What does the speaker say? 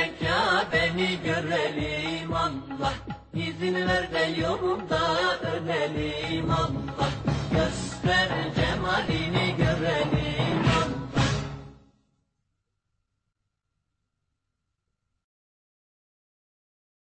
Hele Kabe'ni görelim Allah. İzin ver de yolunda ölelim Allah.